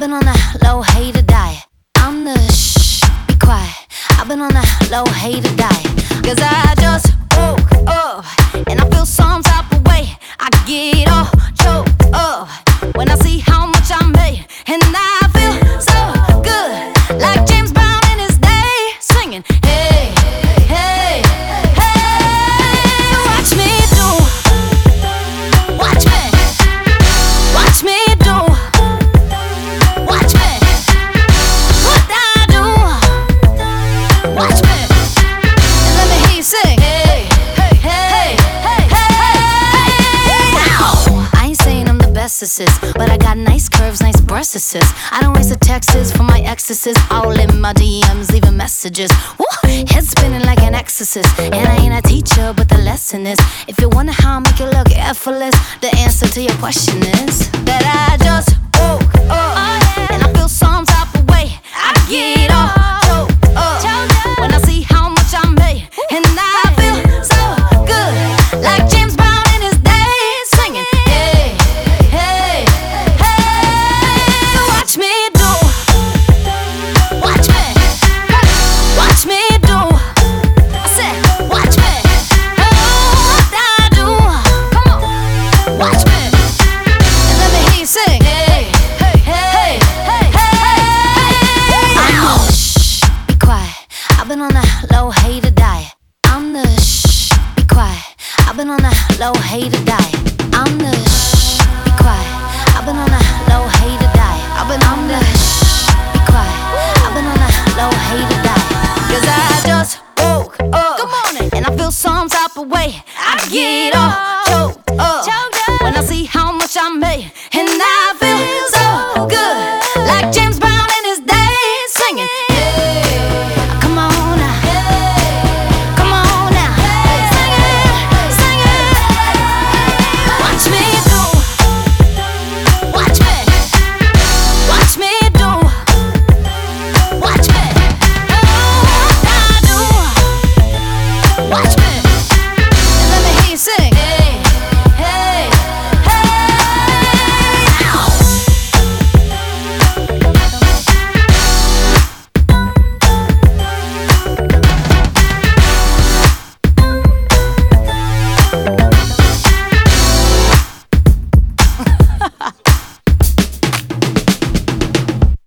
been on a low hater diet. I'm the shh, be quiet. I've been on a low hater diet. Cause I Assist, but I got nice curves, nice breast assist. I don't waste the texts for my exorcist. All in my DMs, leaving messages. Woo. Head spinning like an exorcist. And I ain't a teacher, but the lesson is if you wonder how I make it look effortless, the answer to your question is that I just the shh, be quiet. I've been on a low hater diet. I'm the shh, be quiet. I've been on a low hater diet. I've been on the shh, be quiet. I've been on a low hater diet. Cause I just woke up. Good morning. And I feel some type of way. I get all